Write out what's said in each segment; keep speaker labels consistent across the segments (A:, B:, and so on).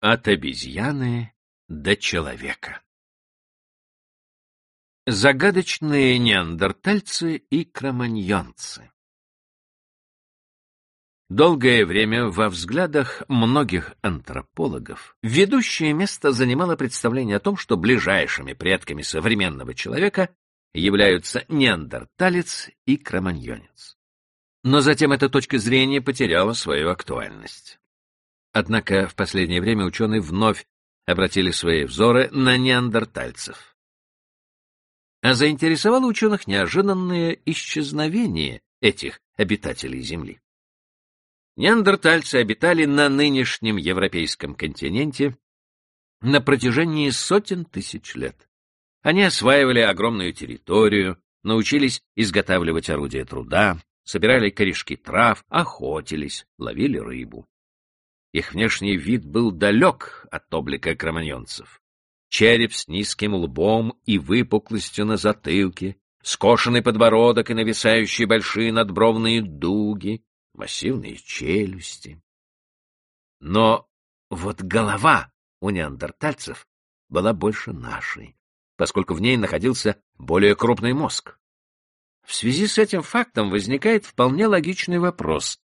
A: От обезьяны до человека. Загадочные неандертальцы и кроманьонцы Долгое время во взглядах многих антропологов ведущее место занимало представление о том, что ближайшими предками современного человека являются неандерталец и кроманьонец. Но затем эта точка зрения потеряла свою актуальность. Однако в последнее время ученые вновь обратили свои взоры на неандертальцев. А заинтересовало ученых неожиданное исчезновение этих обитателей Земли. Неандертальцы обитали на нынешнем европейском континенте на протяжении сотен тысяч лет. Они осваивали огромную территорию, научились изготавливать орудия труда, собирали корешки трав, охотились, ловили рыбу. Их внешний вид был далек от облика кроманьонцев. Череп с низким лбом и выпуклостью на затылке, скошенный подбородок и нависающие большие надбровные дуги, массивные челюсти. Но вот голова у неандертальцев была больше нашей, поскольку в ней находился более крупный мозг. В связи с этим фактом возникает вполне логичный вопрос.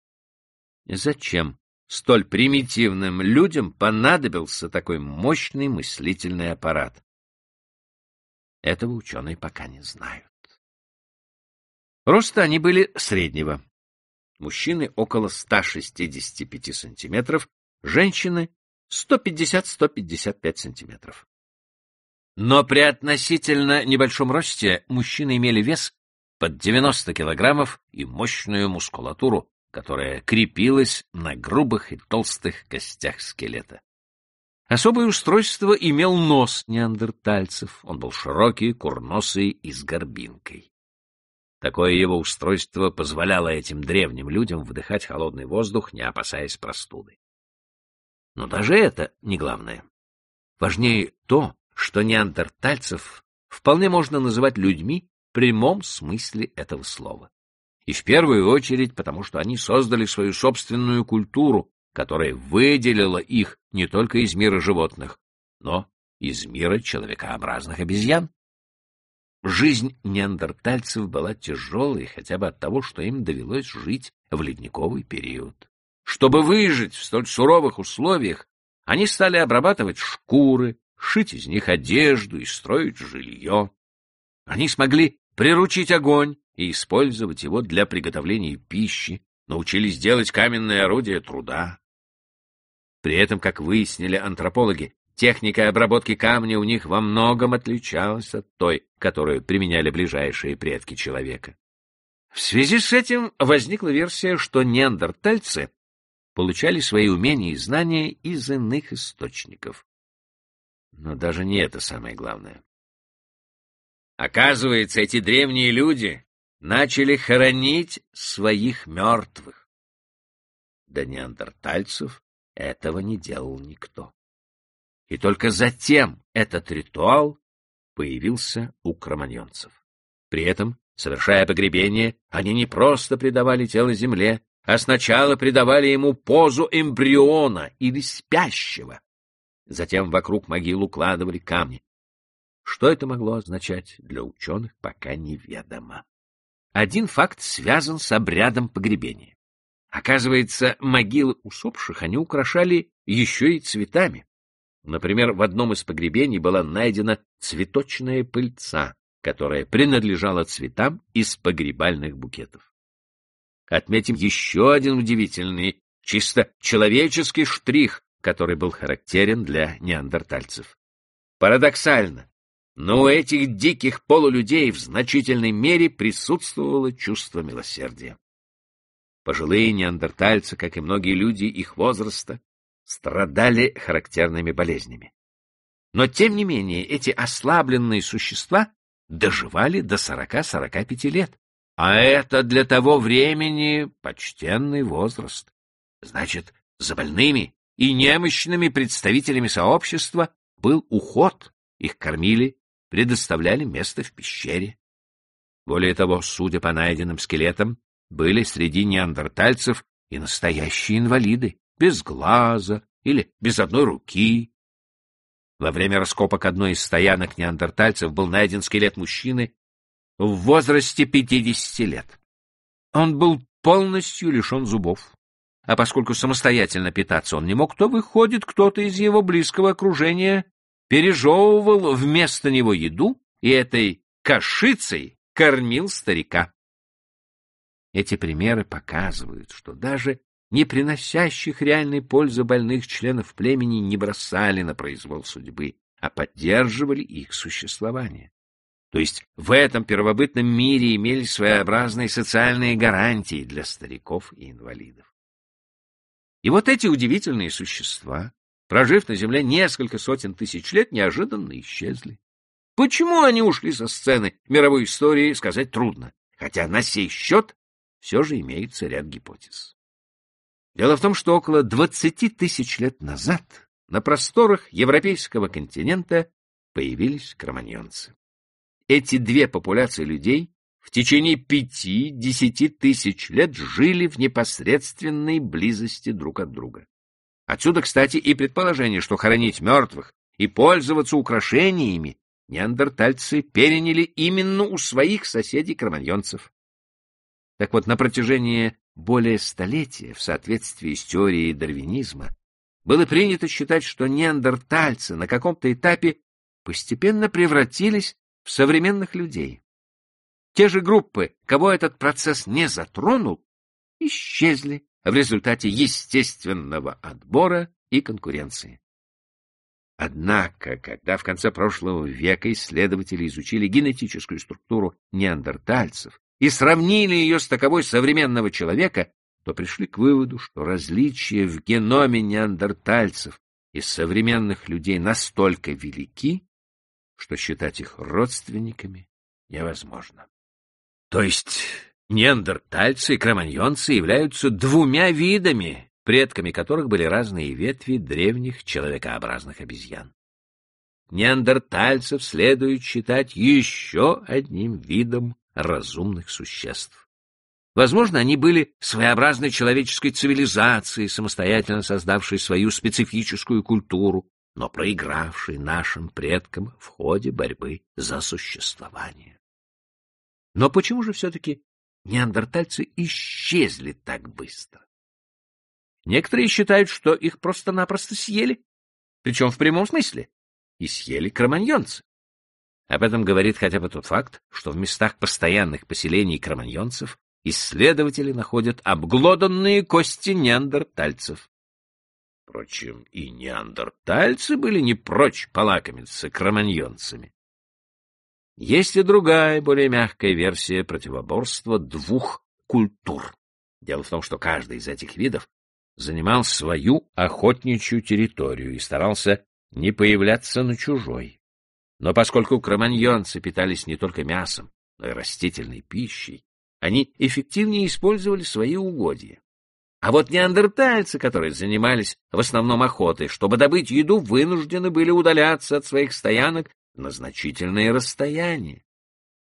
A: Зачем столь примитивным людям понадобился такой мощный мыслительный аппарат? Этого ученые пока не знают. Роста они были среднего. Мужчины около 165 сантиметров, женщины 150-155 сантиметров. Но при относительно небольшом росте мужчины имели вес под 90 килограммов и мощную мускулатуру, которая крепилась на грубых и толстых костях скелета. Особое устройство имел нос неандертальцев. Он был широкий, курносый и с горбинкой. Такое его устройство позволяло этим древним людям вдыхать холодный воздух, не опасаясь простуды. Но даже это не главное. Важнее то, что неандертальцев вполне можно называть людьми в прямом смысле этого слова. И в первую очередь потому, что они создали свою собственную культуру, которая выделила их не только из мира животных, но из мира человекообразных обезьян. Жизнь неандертальцев была тяжелой хотя бы от того, что им довелось жить в ледниковый период. Чтобы выжить в столь суровых условиях, они стали обрабатывать шкуры, шить из них одежду и строить жилье. Они смогли приручить огонь, и использовать его для приготовления пищи, научились делать каменные орудия труда. При этом, как выяснили антропологи, техника обработки камня у них во многом отличалась от той, которую применяли ближайшие предки человека. В связи с этим возникла версия, что неандертальцы получали свои умения и знания из иных источников. Но даже не это самое главное. Оказывается, эти древние люди начали хоронить своих мертвых. До неандертальцев этого не делал никто. И только затем этот ритуал появился у кроманьонцев. При этом, совершая погребение, они не просто предавали тело земле, а сначала придавали ему позу эмбриона или спящего. Затем вокруг могил укладывали камни. Что это могло означать для ученых, пока неведомо. Один факт связан с обрядом погребения. Оказывается, могилы усопших они украшали еще и цветами. Например, в одном из погребений была найдена цветочная пыльца, которая принадлежала цветам из погребальных букетов. Отметим еще один удивительный, чисто человеческий штрих, который был характерен для неандертальцев. Парадоксально, но у этих диких полулюдей в значительной мере присутствовало чувство милосердия. Пожилые неандертальцы, как и многие люди их возраста, страдали характерными болезнями. Но, тем не менее, эти ослабленные существа доживали до 40-45 лет. А это для того времени почтенный возраст. Значит, за больными и немощными представителями сообщества был уход, их кормили предоставляли место в пещере. Более того, судя по найденным скелетам, были среди неандертальцев и настоящие инвалиды, без глаза, или без одной руки. Во время раскопок одной из стоянок неандертальцев был найден скелет мужчины в возрасте 50 лет. Он был полностью лишен зубов. А поскольку самостоятельно питаться он не мог, то, выходит, кто-то из его близкого окружения пережевывал вместо него еду и этой кашицей кормил старика. Эти примеры показывают, что даже не приносящих реальной пользы больных членов племени не бросали на произвол судьбы, а поддерживали их существование. То есть в этом первобытном мире имелись своеобразные социальные гарантии для стариков и инвалидов. И вот эти удивительные существа, прожив на Земле несколько сотен тысяч лет, неожиданно исчезли. Почему они ушли со сцены мировой истории, сказать трудно, хотя на сей счет все же имеется ряд гипотез. Дело в том, что около 20 тысяч лет назад на просторах европейского континента появились кроманьонцы. Эти две популяции людей в течение пяти-десяти тысяч лет жили в непосредственной близости друг от друга. Отсюда, кстати, и предположение, что хоронить мертвых и пользоваться украшениями неандертальцы переняли именно у своих соседей-кроманьонцев. Так вот, на протяжении более столетия, в соответствии с теорией дарвинизма, было принято считать, что неандертальцы на каком-то этапе постепенно превратились в современных людей. Те же группы, кого этот процесс не затронул, исчезли в результате естественного отбора и конкуренции. Однако, когда в конце прошлого века исследователи изучили генетическую структуру неандертальцев и сравнили ее с таковой современного человека, то пришли к выводу, что различия в геноме неандертальцев и современных людей настолько велики, что считать их родственниками невозможно. То есть неандертальцы и кроманьонцы являются двумя видами, предками которых были разные ветви древних человекообразных обезьян. Неандертальцев следует считать еще одним видом разумных существ. Возможно, они были своеобразной человеческой цивилизацией, самостоятельно создавшей свою специфическую культуру, но проигравшей нашим предкам в ходе борьбы за существование. Но почему же все-таки неандертальцы исчезли так быстро? Некоторые считают, что их просто-напросто съели, причем в прямом смысле, и съели кроманьонцы. Об этом говорит хотя бы тот факт, что в местах постоянных поселений кроманьонцев исследователи находят обглоданные кости неандертальцев. Впрочем, и неандертальцы были не прочь полакомиться кроманьонцами. Есть и другая, более мягкая версия противоборства двух культур. Дело в том, что каждый из этих видов занимал свою охотничью территорию и старался не появляться на чужой. Но поскольку кроманьонцы питались не только мясом, но и растительной пищей, они эффективнее использовали свои угодья. А вот неандертальцы, которые занимались в основном охотой, чтобы добыть еду, вынуждены были удаляться от своих стоянок на значительные расстояния.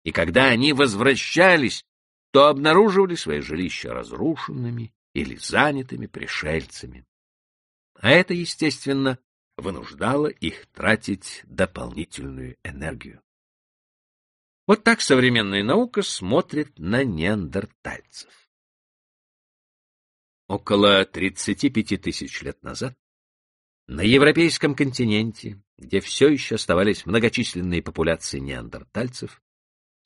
A: И когда они возвращались, то обнаруживали свои жилища разрушенными или занятыми пришельцами. А это, естественно, вынуждало их тратить дополнительную энергию. Вот так современная наука смотрит на неандертальцев. Около 35 тысяч лет назад на европейском континенте, где все еще оставались многочисленные популяции неандертальцев,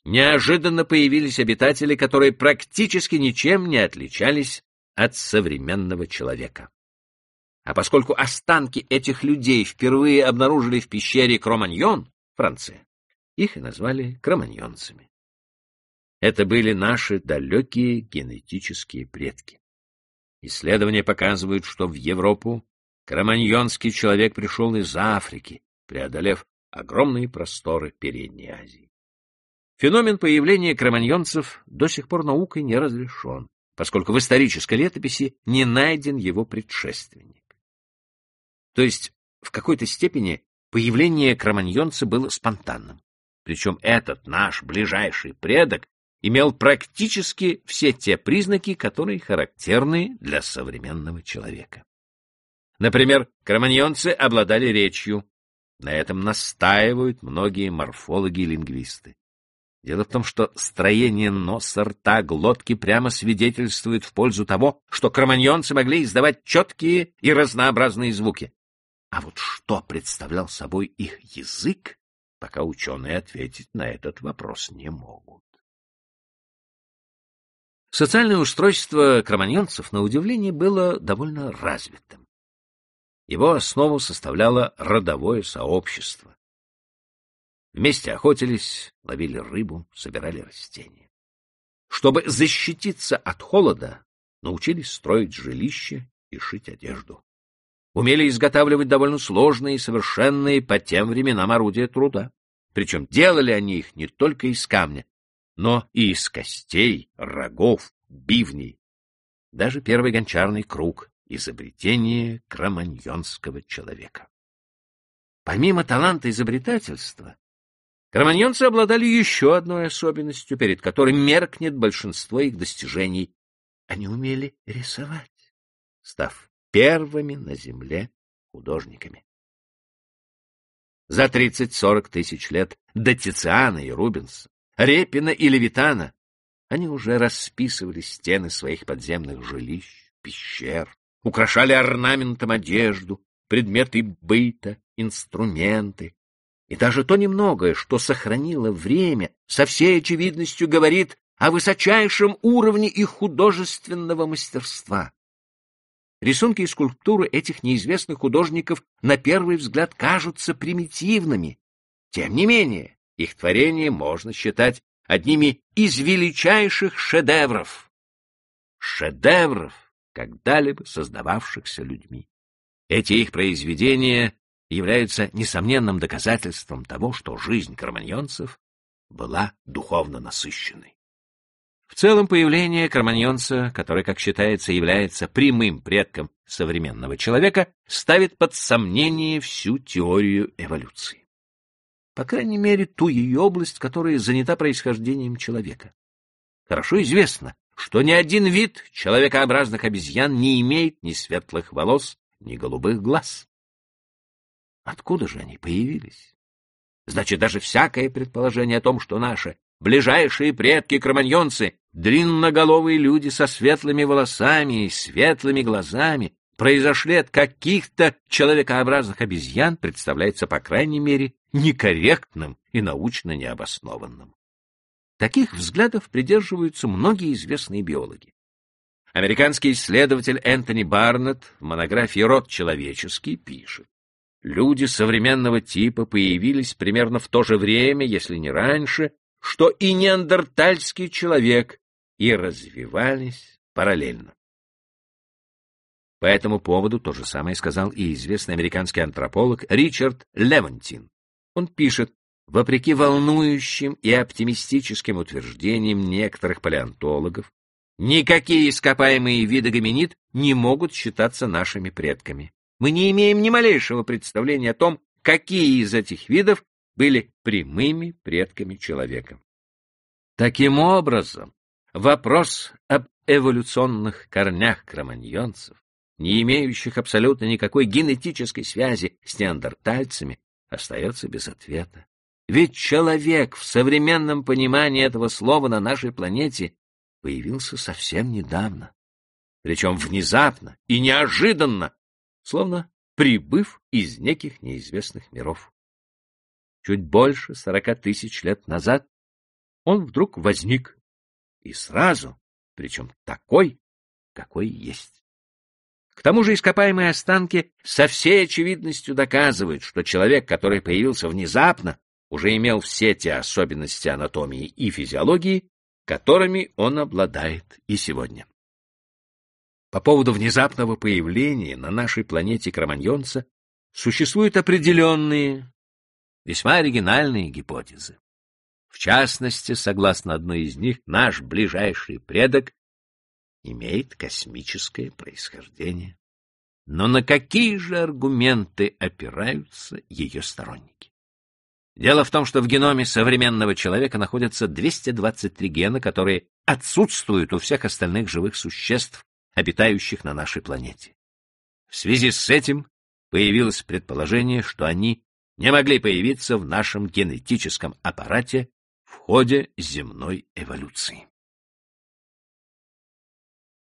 A: неожиданно появились обитатели, которые практически ничем не отличались от современного человека. А поскольку останки этих людей впервые обнаружили в пещере Кроманьон, Франция, их и назвали кроманьонцами. Это были наши далекие генетические предки. Исследования показывают, что в Европу кроманьонский человек пришел из Африки, преодолев огромные просторы Передней Азии. Феномен появления кроманьонцев до сих пор наукой не разрешен, поскольку в исторической летописи не найден его предшественник. То есть, в какой-то степени появление кроманьонца было спонтанным. Причем этот наш ближайший предок имел практически все те признаки, которые характерны для современного человека. Например, кроманьонцы обладали речью. На этом настаивают многие морфологи и лингвисты. Дело в том, что строение носа, рта, глотки прямо свидетельствует в пользу того, что кроманьонцы могли издавать четкие и разнообразные звуки. А вот что представлял собой их язык, пока ученые ответить на этот вопрос не могут. Социальное устройство кроманьонцев, на удивление, было довольно развитым. Его основу составляло родовое сообщество. Вместе охотились, ловили рыбу, собирали растения. Чтобы защититься от холода, научились строить жилища и шить одежду. Умели изготавливать довольно сложные и совершенные по тем временам орудия труда. Причем делали они их не только из камня, но и из костей, рогов, бивней. Даже первый гончарный круг — изобретение кроманьонского человека. Помимо таланта изобретательства, Кроманьонцы обладали еще одной особенностью, перед которой меркнет большинство их достижений. Они умели рисовать, став первыми на земле художниками. За 30-40 тысяч лет до Тициана и Рубенса, Репина и Левитана они уже расписывали стены своих подземных жилищ, пещер, украшали орнаментом одежду, предметы быта, инструменты, и даже то немногое, что сохранило время, со всей очевидностью говорит о высочайшем уровне их художественного мастерства. Рисунки и скульптуры этих неизвестных художников на первый взгляд кажутся примитивными. Тем не менее, их творения можно считать одними из величайших шедевров. Шедевров, когда-либо создававшихся людьми. Эти их произведения являются несомненным доказательством того, что жизнь кроманьонцев была духовно насыщенной. В целом, появление кроманьонца, который, как считается, является прямым предком современного человека, ставит под сомнение всю теорию эволюции. По крайней мере, ту ее область, которая занята происхождением человека. Хорошо известно, что ни один вид человекообразных обезьян не имеет ни светлых волос, ни голубых глаз. Откуда же они появились? Значит, даже всякое предположение о том, что наши ближайшие предки-кроманьонцы, длинноголовые люди со светлыми волосами и светлыми глазами, произошли от каких-то человекообразных обезьян, представляется, по крайней мере, некорректным и научно необоснованным. Таких взглядов придерживаются многие известные биологи. Американский исследователь Энтони Барнетт в монографии «Род человеческий» пишет, Люди современного типа появились примерно в то же время, если не раньше, что и неандертальский человек, и развивались параллельно. По этому поводу то же самое сказал и известный американский антрополог Ричард Левантин. Он пишет, вопреки волнующим и оптимистическим утверждениям некоторых палеонтологов, никакие ископаемые виды гоминид не могут считаться нашими предками мы не имеем ни малейшего представления о том, какие из этих видов были прямыми предками человека. Таким образом, вопрос об эволюционных корнях кроманьонцев, не имеющих абсолютно никакой генетической связи с неандертальцами, остается без ответа. Ведь человек в современном понимании этого слова на нашей планете появился совсем недавно. Причем внезапно и неожиданно словно прибыв из неких неизвестных миров. Чуть больше сорока тысяч лет назад он вдруг возник, и сразу, причем такой, какой есть. К тому же ископаемые останки со всей очевидностью доказывают, что человек, который появился внезапно, уже имел все те особенности анатомии и физиологии, которыми он обладает и сегодня. По поводу внезапного появления на нашей планете кроманьонца существуют определенные, весьма оригинальные гипотезы. В частности, согласно одной из них, наш ближайший предок имеет космическое происхождение. Но на какие же аргументы опираются ее сторонники? Дело в том, что в геноме современного человека находятся 223 гена, которые отсутствуют у всех остальных живых существ, обитающих на нашей планете. В связи с этим появилось предположение, что они не могли появиться в нашем генетическом аппарате в ходе земной эволюции.